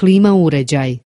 klima uređaj.